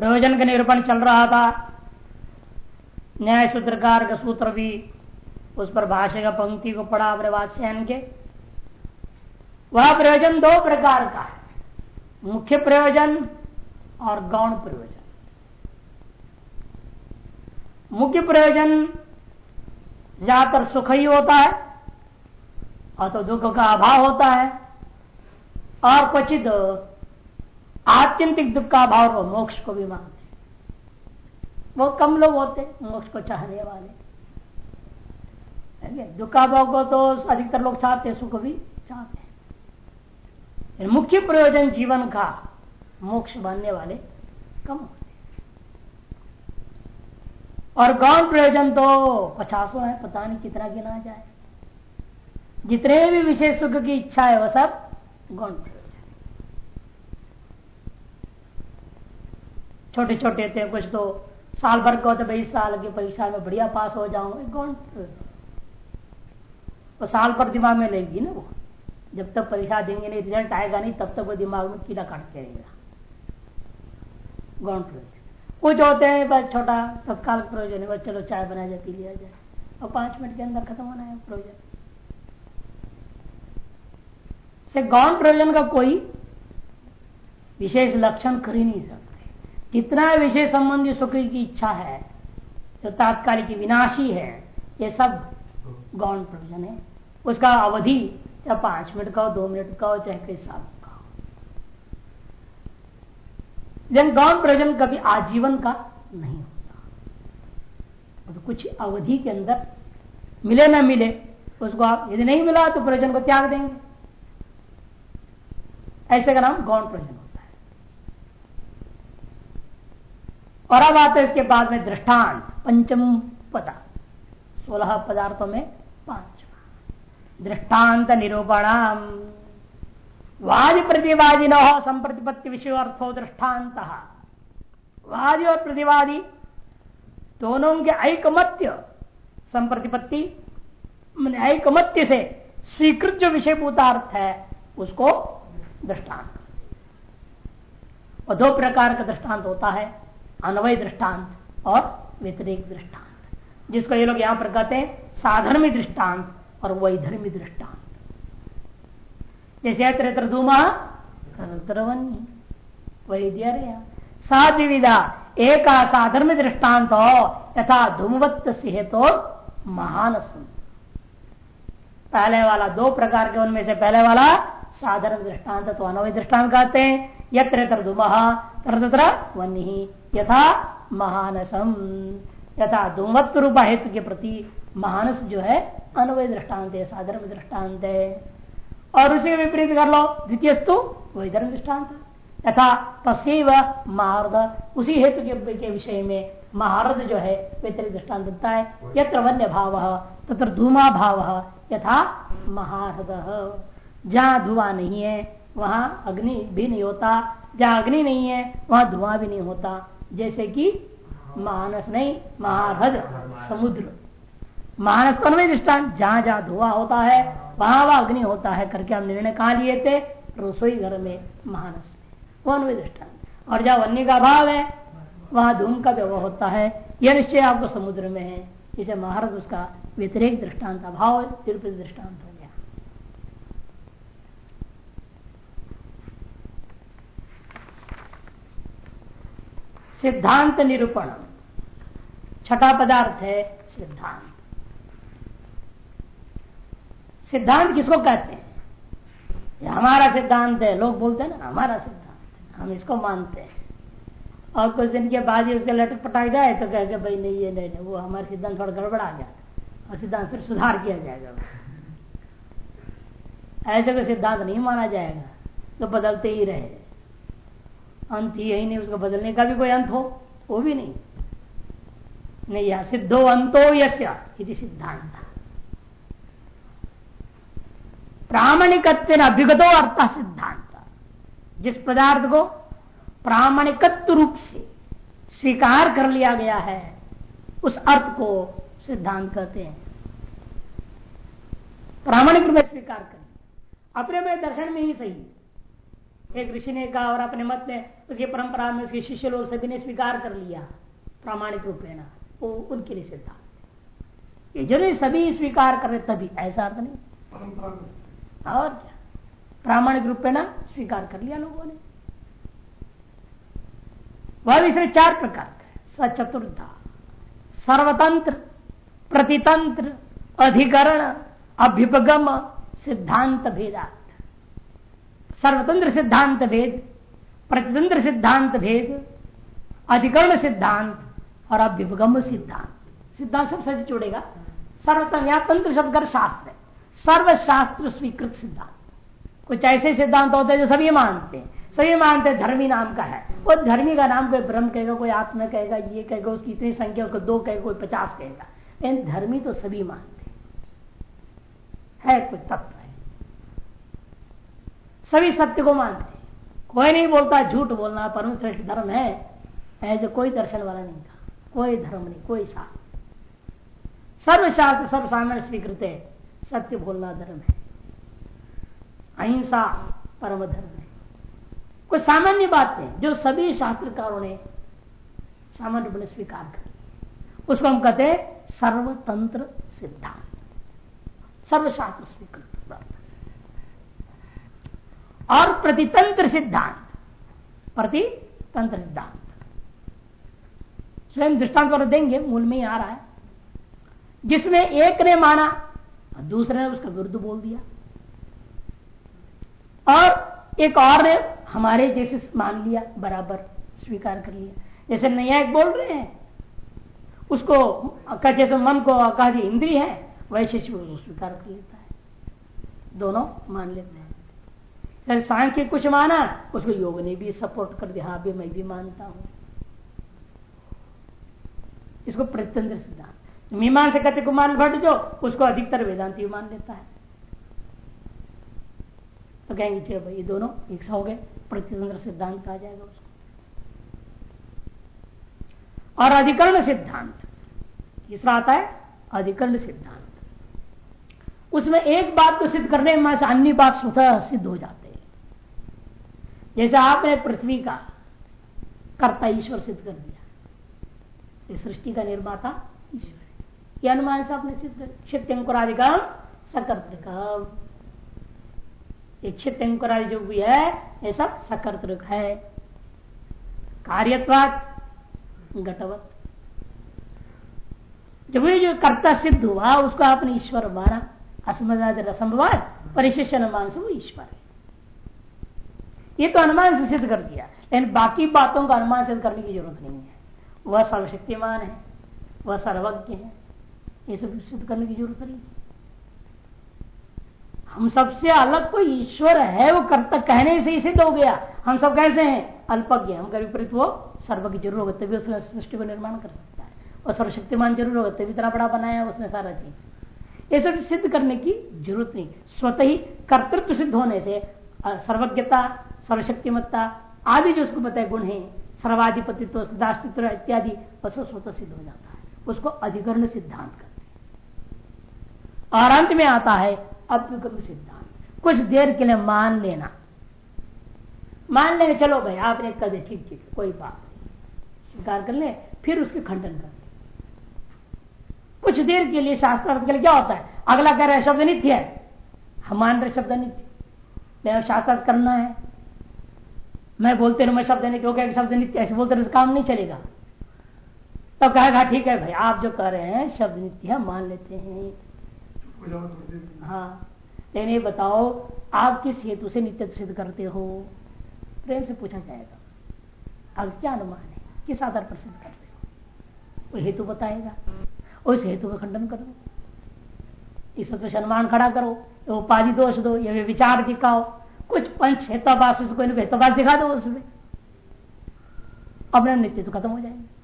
प्रयोजन का निरूपण चल रहा था। न्याय सूत्रकार का सूत्र भी उस पर भाष्य का पंक्ति को पढ़ा अपने वात्स्यन के। वह प्रयोजन दो प्रकार का है। मुख्य प्रयोजन और गौण प्रयोजन। मुख्य प्रयोजन ज़्यादातर सुख ही होता है और तो दुख का अभाव होता है और क्वचित आत्यंतिक दुख का भाव वो मोक्ष को भी मानते वो कम लोग होते मोक्ष को चाहने वाले। दुखाभाव को तो अधिकतर लोग चाहते सुख भी चाहते हैं। मुख्य प्रयोजन जीवन का मोक्ष बनने वाले कम होते और गौण प्रयोजन तो पचासों है, पता नहीं कितना गिना जाए। जितने भी विशेष सुख की इच्छा है वह सब गौण प्रयोजन। छोटे छोटे थे, कुछ तो साल भर का होते, भाई, साल की परीक्षा में बढ़िया पास हो जाऊँ। तो साल भर दिमाग में लेगी ना वो। जब तक परीक्षा देंगे नहीं रिज़ल्ट आएगा नहीं, तब तक वो दिमाग में कीड़ा काटते रहेगा। गौण प्रयोजन कुछ होते हैं, बस छोटा, तत्काल प्रयोजन है बस चलो चाय बना जाए पी लिया जाए। और पाँच मिनट के अंदर खत्म होना है प्रयोजन से गौण प्रयोजन का कोई विशेष लक्षण कर ही नहीं सकते। जितना विषय संबंधी सुख की इच्छा है, जो तात्कालिक विनाशी है, ये सब गौण प्रयोजन है। उसका अवधि चाहे पाँच मिनट का हो, दो मिनट का हो, चाहे कई साल का हो। लेकिन गौण प्रयोजन कभी आजीवन का नहीं होता। तो कुछ अवधि के अंदर मिले ना मिले, उसको आप यदि नहीं मिला तो प्रयोजन को त्याग देंगे। ऐसे का नाम गौण प्रयोजन होता है और अब आते इसके बाद में दृष्टांत, पंचम पदा, सोलह पदार्थों में पाँच दृष्टांत निरूपण वादि प्रतिवादी न हो, संप्रतिपत्ति विषय अर्थो दृष्टांत वादी और प्रतिवादी दोनों के ऐकमत्य संप्रतिपत्ति, मैंने ऐकमत्य से स्वीकृत जो विषय भूतार्थ है, उसको दृष्टांत। और दो प्रकार का दृष्टांत होता है। अनवय दृष्टांत और व्यतिरिक दृष्टांत। जिसको ये लोग यहाँ पर कहते हैं साधर्मी दृष्टांत और वैधर्मी दृष्टांत। जैसे त्र धूमा रहे साधिविधा एक साधर्म दृष्टांत हो, यथा धूमवत्त से तो महान पहले वाला दो प्रकार के उनमें से पहले वाला साधारण दृष्टांत तो अनवय दृष्टांत कहते हैं। यत्र धूम तत्र वन्य यथा महानसम। यथा धूमत्व रूप हेतु के प्रति महानस जो है अनवय दृष्टांत है साधारण दृष्टांत। है और उसी विपरीत कर लो द्वितीय स्तु वही धर्म दृष्टांत। तथा तसेव महारद उसी हेतु के, के विषय में महारद जो है व्यतिरिक्त दृष्टांत देता है। यत्र वन्य भाव तथा धूमा भाव यथा महारद। जहाँ धुआँ नहीं है वहाँ अग्नि भी नहीं होता। जहाँ अग्नि नहीं है, वहाँ धुआँ भी नहीं होता। जैसे कि मानस नहीं महारद समुद्र। मानस को अनवय दृष्टान जहाँ जहाँ धुआँ होता है, वहाँ वहाँ अग्नि होता है करके हम निर्णय कहा लिए थे? रसोई घर में महानस में। दृष्टान और जहाँ वन्य का भाव है, वहाँ धूम का व्यवहार होता है। यह निश्चय आपको समुद्र में है। इसे महारत उसका व्यतिरिक दृष्टांत अभाव दृष्टांत हो गया सिद्धांत निरूपण। छठा पदार्थ है सिद्धांत। सिद्धांत किसको कहते हैं? हमारा सिद्धांत है लोग बोलते हैं ना हमारा सिद्धांत हम इसको मानते हैं। और कुछ दिन के बाद ही उसके लटक पटाक जाए तो कह भाई नहीं ये नहीं, नहीं वो हमारे सिद्धांत थोड़ा गड़बड़ा गया और सिद्धांत फिर सुधार किया जाएगा। ऐसे कोई सिद्धांत नहीं माना जाएगा तो बदलते ही रहे। अंत ही यही नहीं, उसको बदलने का भी कोई अंत हो, वो भी नहीं। नहीं सिद्धो अंतो यश्य सिद्धांत। प्रामाणिकत्व अभिगतो अर्थ सिद्धांत। जिस पदार्थ को प्रामाणिकत्व रूप से स्वीकार कर लिया गया है, उस अर्थ को सिद्धांत कहते हैं। प्रामाणिक रूप में स्वीकार कर अपने में दर्शन में ही सही। एक ऋषि ने कहा और अपने मत में उसकी परंपरा में उसके शिष्य लोग सभी ने स्वीकार कर लिया, प्रामाणिक रूप रूपेण वो उनके लिए सिद्धांत ये ज़रूरी सभी स्वीकार कर रहे, तभी ऐसा अर्थ नहीं। और प्रामाणिक रूपेण स्वीकार कर लिया लोगों ने। वह इसमें चार प्रकार का सचतुर्धा सर्वतंत्र, प्रतितंत्र, अधिकरण अभ्युपगम सिद्धांत भेदात सर्वतंत्र सिद्धांत भेद प्रतितंत्र सिद्धांत भेद, अधिकरण सिद्धांत और अभ्युपगम सिद्धांत। सिद्धांत सब सच जुड़ेगा। सर्वतंत्र या तंत्र शब्द शास्त्र सर्वशास्त्र स्वीकृत सिद्धांत। कुछ ऐसे सिद्धांत होते हैं जो सभी मानते हैं। सभी मानते धर्मी नाम का है। वो धर्मी का नाम कोई ब्रह्म कहेगा, कोई आत्मा कहेगा, ये कहेगा, उसकी इतनी संख्या, उसको दो कहेगा, कोई पचास कहेगा। लेकिन धर्मी तो सभी मानते है कुछ तत्व। सभी सत्य को मानते कोई नहीं बोलता झूठ बोलना परम श्रेष्ठ धर्म है। ऐसे कोई दर्शन वाला नहीं था। कोई धर्म नहीं, कोई शास्त्र सर्वशास्त्र सर्व सामान्य स्वीकृत है। सत्य बोलना धर्म है। अहिंसा परम धर्म है। कोई सामान्य बात नहीं। जो सभी शास्त्रकारों ने सामान्य रूप स्वीकार कर उसको हम कहते हैं सर्वतंत्र सिद्धांत। सर्वशास्त्र स्वीकृत और प्रतितंत्र सिद्धांत। प्रतितंत्र सिद्धांत। स्वयं दृष्टांत पर देंगे, मूल में ही आ रहा है। जिसमें एक ने माना, और दूसरे ने उसका विरुद्ध बोल दिया। और एक और ने हमारे जैसे मान लिया, बराबर स्वीकार कर लिया। जैसे न्यायिक बोल रहे हैं। उसको जैसे मन को कहा इंद्री है, वैसे स्वीकार कर लेता है। दोनों मान लेते हैं। सर सांख्य कुछ माना, उसको योग ने भी सपोर्ट कर दिया। हाँ भी मैं भी मानता हूँ। इसको प्रत्यंत्र सिद्धांत। मीमान से कहते कुमार भट्ट जो उसको अधिकतर वेदांति मान लेता है। तो कहेंगे, चलो भाई, ये दोनों एक हो गए। प्रतितंत्र सिद्धांत कहा जाएगा उसको। और अधिकरण सिद्धांत। तीसरा आता है अधिकरण सिद्धांत। उसमें एक बात को सिद्ध करने में अन्य बात स्वतः सिद्ध हो जाते जैसे आपने पृथ्वी का कर्ता ईश्वर सिद्ध कर दिया। सृष्टि का निर्माता ईश्वर यह अनुमान से आपने सिद्ध कर क्षित्यंकुराधिकम सकर्तिकम इच्छित अंकुरादि जो भी है, ये सब सकर्तृक है। कार्यत्वात घटवत। जब ये जो कर्ता सिद्ध हुआ, उसको आपने ईश्वर माना। असमदाद असंभवाद परिशिष्य अनुमान से वो ईश्वर है। ये तो अनुमान से सिद्ध कर दिया। लेकिन बाकी बातों का अनुमान सिद्ध करने की ज़रूरत नहीं है। वह सर्वशक्तिमान है, वह सर्वज्ञ है। ये सब सिद्ध करने की ज़रूरत नहीं हम सबसे अलग कोई ईश्वर है, वो कर्ता कहने से ही सिद्ध हो गया। हम सब कैसे हैं? अल्पज्ञ हम विपरीत वो सर्व की ज़रूर होगा, तभी उसने सृष्टि को निर्माण कर सकता है। और सर्वशक्तिमान ज़रूर होगा, तभी तरह बड़ा बनाया उसने सारा चीज़। ये सब सिद्ध करने की ज़रूरत नहीं। स्वतः ही कर्तृत्व सिद्ध होने से सर्वज्ञता सर्वशक्तिमत्ता आदि जो उसको बताए गुण है, सर्वाधिपतित्व सिद्धास्तित्व इत्यादि वह स्वतः सिद्ध हो जाता है। उसको अधिकरण सिद्धांत करते और अंत में आता है अभ्युगम सिद्धांत। कुछ देर के लिए मान लेना। मान लेंगे चलो भाई, आपने कह दे ठीक ठीक, कोई बात स्वीकार कर ले, फिर उसके खंडन कर कुछ देर के लिए शास्त्रार्थ के लिए क्या होता है? अगला कह रहे शब्द नित्य है। हम मान रहे शब्द नित्य। शास्त्रार्थ करना है। मैं बोलते रहा मैं शब्द नित्य हो गया शब्द नित्य ऐसे बोलते रहे काम नहीं चलेगा। तो कहेगा ठीक है भाई आप जो कह रहे हैं शब्द नित्य है मान लेते हैं। हाँ लेकिन ये बताओ आप किस हेतु से नित्य सिद्ध करते हो? प्रेम से पूछा जाएगा। अब क्या अनुमान है? किस आधार पर सिद्ध करते हो? वो हेतु बताएगा? उस हेतु का खंडन करो। इस तो अनुमान खड़ा करो। तो उपाधि दोष दो या विचार दिखाओ कुछ पंच हेतावास कोई ना दिखा दो उसमें। अपने नित्य तो खत्म हो जाएँगे।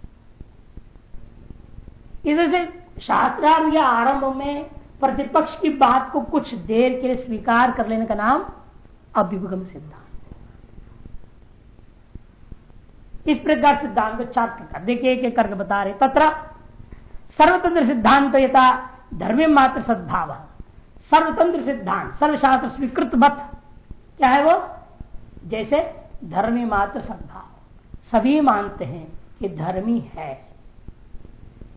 इससे शास्त्रार्थ या आरंभ में प्रतिपक्ष की बात को कुछ देर के लिए स्वीकार कर लेने का नाम अभ्युगम सिद्धांत। इस प्रकार सिद्धांत को चार प्रकार। देखिए एक एक करके बता रहे तथा सर्वतंत्र सिद्धांत यथा धर्म मात्र सद्भाव। सर्वतंत्र सिद्धांत, सर्वशास्त्र स्वीकृत मत। क्या है वो? जैसे धर्मी मात्र सद्भाव सभी मानते हैं कि धर्मी है।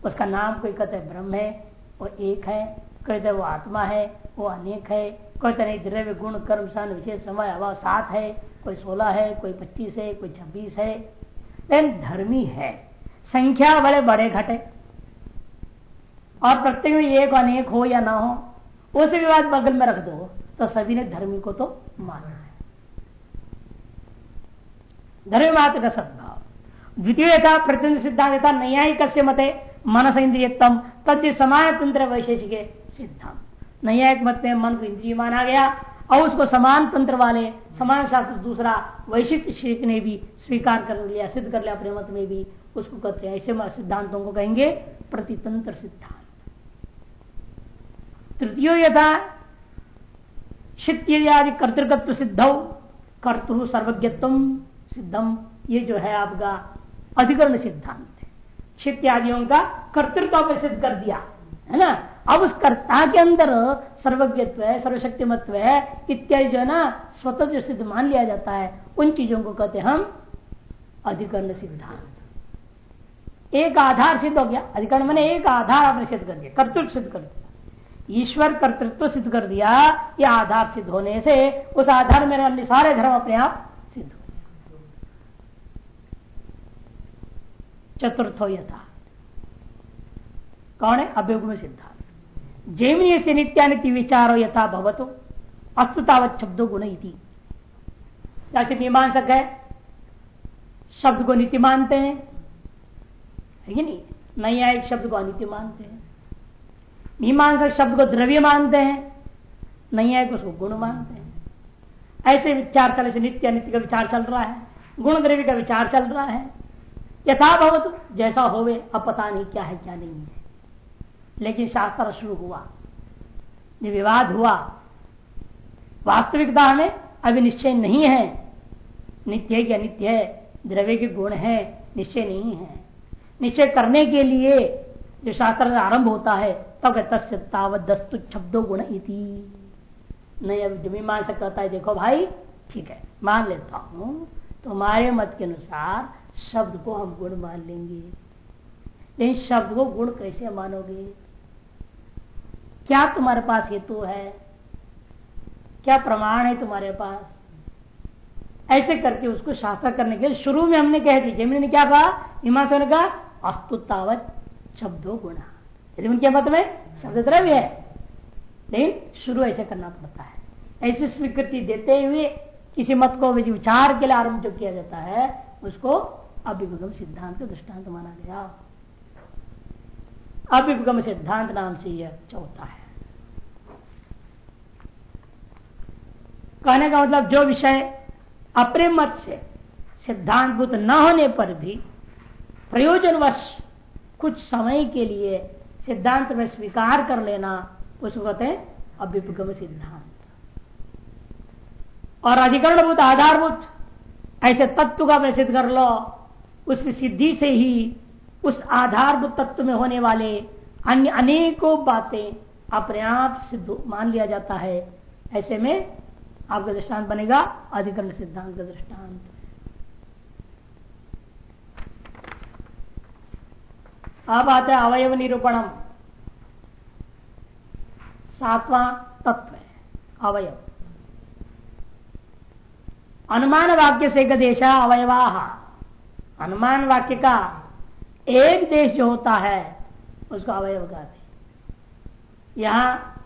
उसका नाम कोई कहते ब्रह्म है, वो एक है कहते वो आत्मा है, वो अनेक है कहते नहीं, द्रव्य, गुण, कर्म सन विशेष समय, अभाव, सात है, कोई सोलह है, कोई पच्चीस है, कोई छब्बीस है। लेकिन धर्मी है। संख्या बड़े बड़े घटे और प्रत्येक में एक अनेक हो या ना हो, उस बात बगल में रख दो। तो सभी ने धर्मी को तो माना है। धर्मी मात्र का सद्भाव। द्वितीय था प्रतिनिधि सिद्धांत था न्यायिक मते, मनस इंद्रियतम तद समान तंत्र वैशेषिक सिद्धांत न्यायिक मत में मन को इंद्रिय माना गया, और उसको समान तंत्र वाले, समान शास्त्र दूसरा वैशिक ने भी स्वीकार कर लिया, सिद्ध कर लिया अपने मत में भी, उसको कहते हैं, ऐसे सिद्धांतों को कहेंगे प्रतितंत्र सिद्धांत। तृतीय यथा शित्यादि कर्तृकत्व सिद्ध। कर्तु सर्वज्ञत्व सिद्धम ये जो है आपका अधिकरण सिद्धांत है। शित्यादियों का कर्तृत्व सिद्ध कर दिया, है ना? अब उस कर्ता के अंदर सर्वज्ञत्व है, सर्वशक्तिमत्व है, इत्यादि जो है ना स्वतः सिद्ध मान लिया जाता है, उन चीज़ों को कहते हम अधिकरण सिद्धांत। एक आधार सिद्ध हो गया। अधिकरण मैंने एक आधार आपने सिद्ध कर दिया, कर्तृत्व सिद्ध कर दिया। ईश्वर कर्तृत्व सिद्ध कर दिया, ये आधार सिद्ध होने से, उस आधार में अन्य सारे धर्म अपने आप सिद्ध हो चतुर्थो यथा। कौन है? अभ्युग सिद्धांत। जैमिनी से नित्यानित्य विचारो यथा भवतो। अस्तुतावत शब्दों गुण जैसे मीमांसक है, शब्द को नित्य मानते हैं। है नहीं? आए शब्द को अनित्य मानते हैं। मीमांसक शब्द को द्रव्य मानते हैं। नहीं आए उसको गुण मानते हैं। ऐसे विचार चल से नित्य नित्य का विचार चल रहा है। गुण द्रव्य का विचार चल रहा है। यथा भवत, जैसा होवे, अब पता नहीं क्या है, क्या नहीं है। लेकिन शास्त्र शुरू हुआ। जो विवाद हुआ। वास्तविकता में अभी निश्चय नहीं है। नित्य है अनित्य है, द्रव्य के गुण है, निश्चय नहीं है। निश्चय करने के लिए जो शास्त्र आरंभ होता है तब तस्य तावत दस्तु शब्दों गुण इति। नहीं अब जमी मान सकता है, देखो भाई, ठीक है, मान लेता हूँ। तुम्हारे मत के अनुसार शब्द को हम गुण मान लेंगे। लेकिन शब्द को गुण कैसे मानोगे? क्या तुम्हारे पास हेतु है? क्या प्रमाण है तुम्हारे पास? ऐसे करके उसको शास्त्र करने के लिए शुरू में हमने कह दी। ज़मीन ने क्या कहा? हिमाचल ने कहा अस्तुतावत शब्दो गुणा। यदि उनके मत में शब्द द्रव्य है। लेकिन शुरू ऐसे करना पड़ता है। ऐसी स्वीकृति देते हुए किसी मत को विचार के लिए आरंभ जो किया जाता है, उसको अभिगम सिद्धांत, दृष्टांत माना गया। अभिगम सिद्धांत नाम से यह चौथा है। कहने का मतलब जो विषय अपने मत से सिद्धांतभूत न होने पर भी प्रयोजनवश कुछ समय के लिए सिद्धांत में स्वीकार कर लेना, उसको कहते हैं अभ्युपगम सिद्धांत। और अधिकरणभूत, आधारभूत, ऐसे तत्व का मैं सिद्ध कर लो। उस सिद्धि से ही, उस आधारभूत तत्व में होने वाले अन्य अनेकों बातें अपने आप सिद्ध मान लिया जाता है। ऐसे में आपका दृष्टांत बनेगा अधिकरण सिद्धांत का दृष्टांत। अब आता है अवयव निरूपणम। सातवां तत्व है, अवयव। अनुमान वाक्य से एक देश अवयवा। अनुमान वाक्य का एक देश जो होता है, उसको अवयव कहते यहाँ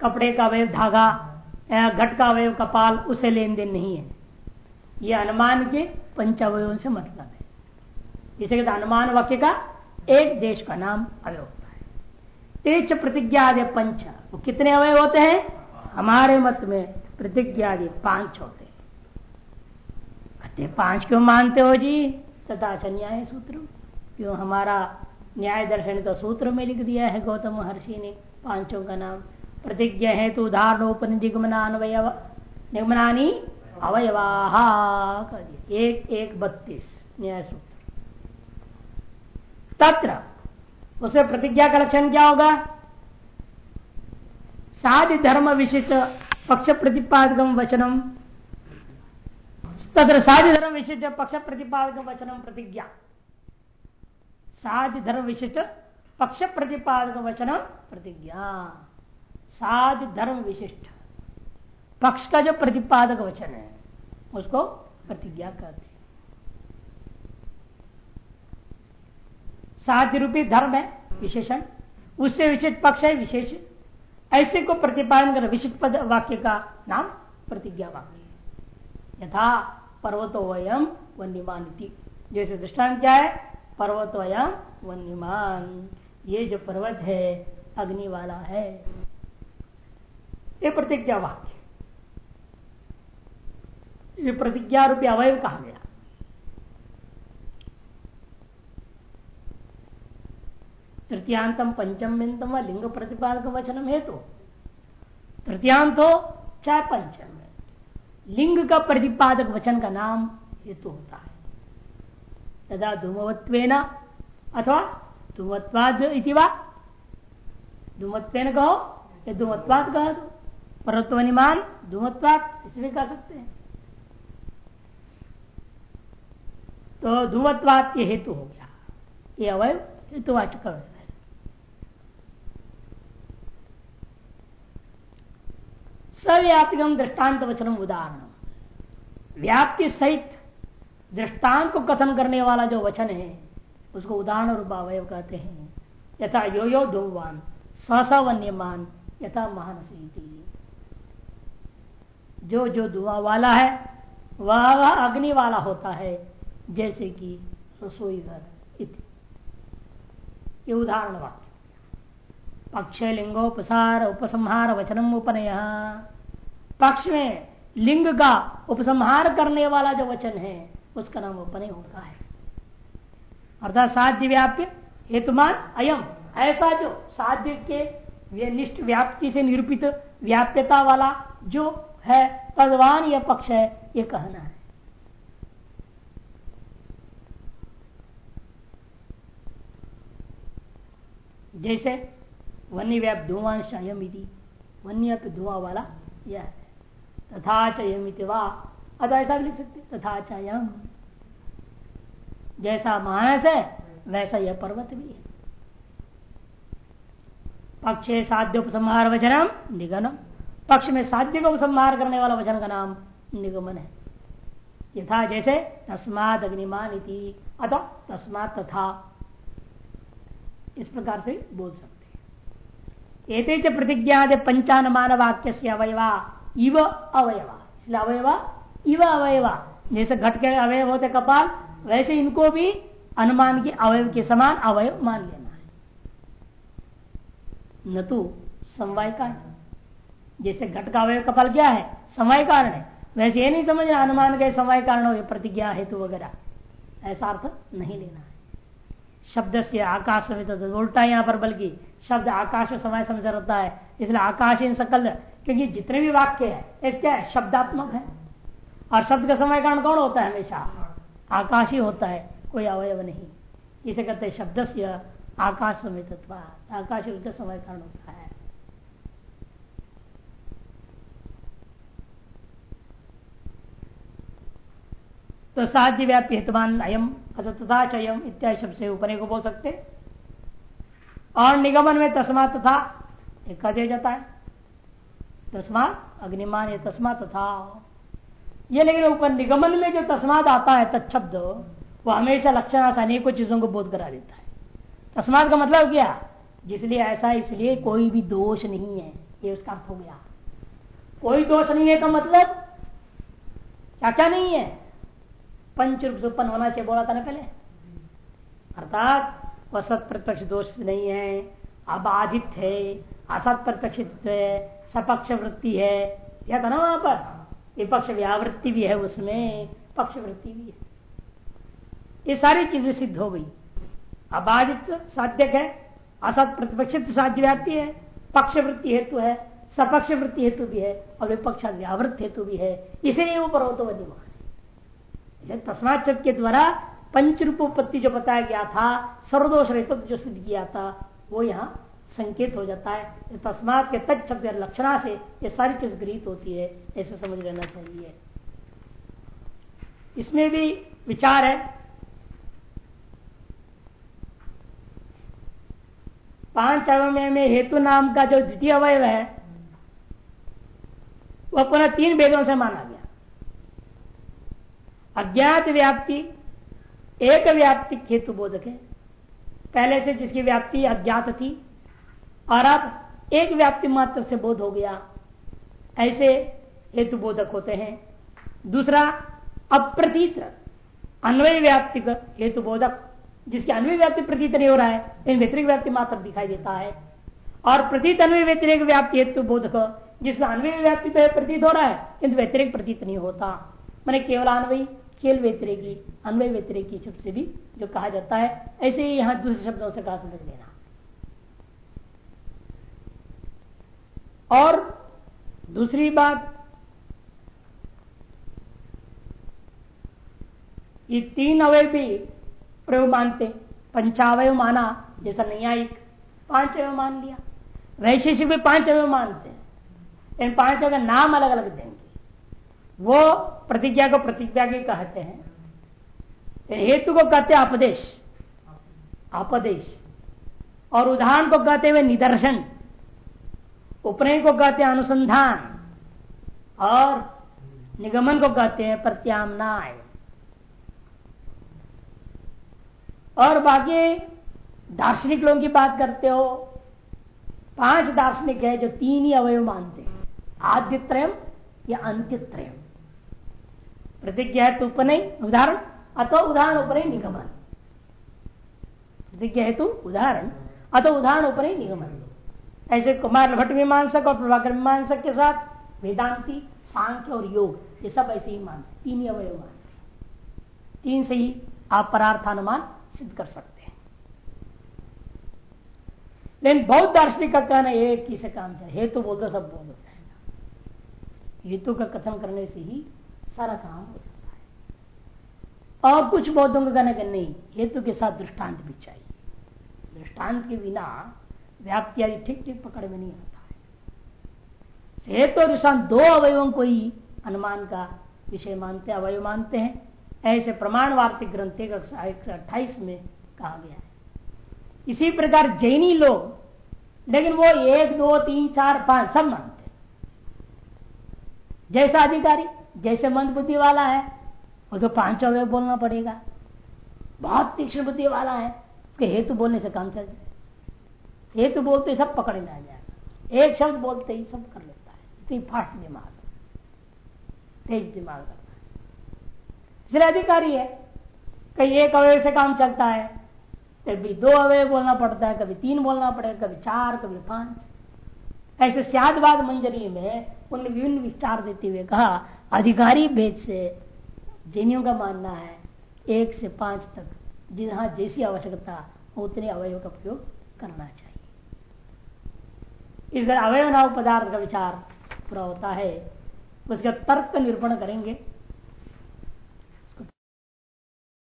कपड़े का अवयव, धागा या घट का अवयव, कपाल, उसे लेन देन नहीं है। यह अनुमान के पंचावयों से मतलब है। इसे कहते अनुमान वाक्य का एक देश का नाम अवय होता है। तेज प्रतिज्ञा आदि पंच, वो कितने अवय होते हैं? हमारे मत में प्रतिज्ञा आदि पाँच होते हैं। पाँच क्यों मानते हो जी? तथा न्याय सूत्र। क्यों हमारा न्याय दर्शन का सूत्र में लिख दिया है, गौतम महर्षि ने, पाँचों का नाम। प्रतिज्ञा है तो उदाहरण निगमनान्वय निगमनानी अवयवाहा एक एक बत्तीस न्याय सूत्र। तत्र उसमें प्रतिज्ञा का लक्षण क्या होगा? साधि धर्म विशिष्ट पक्ष प्रतिपादकम वचनम तथा साधि धर्म विशिष्ट पक्ष प्रतिपादक वचनम प्रतिज्ञा। साधि धर्म विशिष्ट पक्ष प्रतिपादक वचनम प्रतिज्ञा। साधि धर्म विशिष्ट पक्ष का जो प्रतिपादक वचन है, उसको प्रतिज्ञा कहते हैं साध्य रूपी धर्म है विशेषण उससे विशिष्ट पक्ष है, विशेष। ऐसे को प्रतिपादन कर विशिष्ट पद वाक्य का नाम प्रतिज्ञा वाक्य यथा पर्वतो वयम वन्यमान जैसे दृष्टान क्या है? पर्वतो वयम वन्यमान। ये जो पर्वत है, अग्नि वाला है। ये प्रतिज्ञा वाक्य ये प्रतिज्ञा रूपी अवयव कहा गया। तृतीयांतम पंचम बिंदम व लिंग प्रतिपादक वचनम हेतु। तृतीयांत हो चाहे पंचम लिंग का प्रतिपादक वचन का नाम हेतु होता है। तदा धूमवत्व अथवा धूमत्वाद इतिवा धूमत्व कहो, या धूमत्वाद कह दो। पर्वतवनिमान धूमत्वाद इसमें कह सकते हैं। तो धूमत्वाद के हेतु हो गया। ये अवय हेतुवाचक सव्याप्तिगम दृष्टांत वचन उदाहरण व्याप्ति सहित दृष्टांत को कथन करने वाला जो वचन है, उसको उदाहरण रूप अवयव कहते हैं। यथा यो यो धूमवान सहसा वन्यमान, यथा महान जो जो धुआँ वाला है, वह वह अग्नि वाला होता है, जैसे कि रसोई घर इति। ये उदाहरण वाक्य। पक्ष लिंगोपसार उपसंहार, वचनम उपनय। पक्ष में लिंग का उपसंहार करने वाला जो वचन है, उसका नाम उपनय होता है। अर्थात साध्य व्याप्य हेतुमान अयम। ऐसा जो साध्य के निष्ठ व्याप्ति से निरूपित व्याप्यता वाला जो है, तदवान यह पक्ष है, ये कहना है। जैसे वन्य व्याप धुआंश अयम वन्य धुआँ वाला यह है। तथा चयमित वाह ऐसा भी लिख सकते तथा चयम जैसा मानस है, वैसा यह पर्वत भी है। पक्षे साध्य उपसंहार वचनम निगनम पक्ष में साध्य को उपसंहार करने वाला वचन का नाम निगमन है। यथा जैसे, तस्मात अग्निमान अथवा तस्मात तथा। इस प्रकार से बोल सकते हैं। प्रतिज्ञा पंचानुमान वाक्य से अवयवा। इव अवयवा। इसलिए अवयवा, इव अवयवा। जैसे घट के अवयव होते कपाल, वैसे इनको भी अनुमान के अवयव के समान अवयव मान लेना है। न तो समवाय कारण जैसे घट का अवयव कपाल क्या है? समय कारण है। वैसे ये नहीं समझना अनुमान के समय कारण हो प्रतिज्ञा हेतु वगैरह। ऐसा अर्थ नहीं लेना है। शब्द से आकाश में तो उल्टा यहाँ पर, बल्कि शब्द आकाश में समय समझ रहता है। इसलिए आकाश इन सकल क्योंकि जितने भी वाक्य है इस क्या है? शब्दात्मक है। और शब्द का समय कारण कौन होता है? हमेशा आकाश ही होता है, कोई अवयव नहीं। इसे कहते शब्द से आकाश समय तत्व आकाश उसका समय कारण होता है। तो साध्य व्याप्य हितवान अयम तथा चयम इत्यादि शब्द से ऊपर को बोल सकते और निगमन में तस्मा तथा कह दिया जाता है। तस्मात अग्निमान ये तस्मात तथा। ये लेकिन ऊपर निगमन में जो तस्मात आता है, तत्शब्द, वो हमेशा लक्षण से अनेकों चीज़ों को बोध करा देता है। तस्मात का मतलब क्या? जिसलिए ऐसा, इसलिए कोई भी दोष नहीं है। ये उसका अर्थ हो गया। कोई दोष नहीं है का मतलब? क्या क्या नहीं है? पंच रूप से उत्पन्न होना चाहिए, बोला था ना पहले। अर्थात वह सत प्रत्यक्ष दोष नहीं है अबाधित है, असत प्रत्यक्षित है, सपक्ष वृत्ति है या था ना वहाँ पर विपक्ष व्यावृत्ति भी है उसमें, पक्ष वृत्ति भी है। ये सारी चीज़ें सिद्ध हो गई। अबाधित साध्यक है, असत प्रतिपक्षित साध्य व्याप्ति है, पक्ष वृत्ति हेतु है, सपक्ष वृत्ति हेतु भी है, और विपक्ष व्यावृत्त हेतु भी है इसलिए ऊपर हो तो वन्यमान तस्माच के द्वारा पंच रूपोत्पत्ति जो बताया गया था सर्वदोष रहित जो सिद्ध किया था, वो यहाँ संकेत हो जाता है। तस्मात के तत्शब्द लक्षणा से ये सारी चीज़ गृहित होती है, ऐसे समझ लेना चाहिए। इसमें भी विचार है। पाँच अवय में हेतु नाम का जो द्वितीय अवयव है, वह पुनः तीन वेदों से माना गया। अज्ञात व्याप्ति एक व्याप्ति हेतु बोधक है। पहले से जिसकी व्याप्ति अज्ञात थी, और अब एक व्याप्ति मात्र से बोध हो गया। ऐसे हेतु बोधक होते हैं। दूसरा, अप्रतीत, अन्वय व्याप्ति हेतु बोधक, जिसकी अन्वय व्याप्ति प्रतीत नहीं हो रहा है, लेकिन व्यतिरिक व्याप्ति मात्र दिखाई देता है। और प्रतीत, अन्वय व्यतिरिक व्याप्ति हेतु बोधक जिसमें अन्वय व्याप्ति तो प्रतीत हो रहा है, किंतु व्यतिरिक प्रतीत नहीं होता। मैंने केवल अन्वय खेल व्यतिरेकी अन्वय व्यतिरेकी शब्द से भी जो कहा जाता है, ऐसे ही यहाँ दूसरे शब्दों से कहा समझ लेना। और दूसरी बात, ये तीन अवय भी प्रयोग मानते, पंचावय माना, जैसा न्यायिक पाँच अवय मान लिया। वैशेषिक भी पाँच अवय मानते हैं इन पाँच का नाम अलग अलग देंगे। वो प्रतिज्ञा को प्रतिज्ञा के कहते हैं। हेतु को कहते हैं अपदेश अपदेश और उदाहरण को कहते हुए निदर्शन। उपनय को कहते हैं अनुसंधान। और निगमन को कहते हैं प्रत्यामनाय। और बाकी दार्शनिक लोगों की बात करते हो, पाँच दार्शनिक है जो तीन ही अवयव मानते हैं। आद्य या अंत्य त्रयम प्रतिज्ञा है तो उपनय, उदाहरण, अथवा उदाहरण उपनय, निगमन। प्रतिज्ञा हेतु उदाहरण, अथवा उदाहरण उपनय, निगमन। ऐसे कुमार भट्ट मीमांसक और प्रभाकर मीमांसक के साथ, वेदांति, सांख्य और योग, ये सब ऐसे ही मानते तीन ही अवयव मानते तीन से ही आप परार्थानुमान सिद्ध कर सकते हैं। लेकिन बहुत दार्शनिक का कहना एक ही से काम चले हेतु बोल दो सब बोल दो हेतु का कथन करने से ही सारा काम हो जाता है। और कुछ बौद्धों का कहना कि नहीं, हेतु के साथ दृष्टांत भी चाहिए। दृष्टांत के बिना व्याप्ति आदि ठीक ठीक पकड़ में नहीं आता है। हेतु और दृष्टांत दो अवयवों को ही अनुमान का विषय मानते, अवयव मानते हैं। ऐसे प्रमाण वार्तिक ग्रंथ एक अट्ठाईस में कहा गया है। इसी प्रकार जैनी लोग, लेकिन वो एक, दो, तीन, चार, पाँच सब मानते जैसा अधिकारी जैसे मंद बुद्धि वाला है, वो तो पाँच अवय बोलना पड़ेगा। बहुत तीक्ष्ण बुद्धि वाला है, उसके हेतु बोलने से काम चल जाए। हेतु बोलते सब पकड़ में आ जाएगा एक शब्द बोलते ही सब कर लेता है। इतनी फास्ट दिमाग तेज दिमाग करता है। इसलिए अधिकारी है, कहीं एक अवय से काम चलता है, कभी दो अवय बोलना पड़ता है, कभी तीन बोलना पड़ेगा, कभी चार, कभी पाँच। ऐसे सियादबाद मंजरी में उन्हें विभिन्न विचार देते हुए कहा अधिकारी भेद से जैनियों का मानना है, एक से पाँच तक जहाँ जैसी आवश्यकता उतने अवयव का प्रयोग करना चाहिए। इस अवयव नाव पदार्थ का विचार पूरा होता है, उसका तर्क निरूपण करेंगे।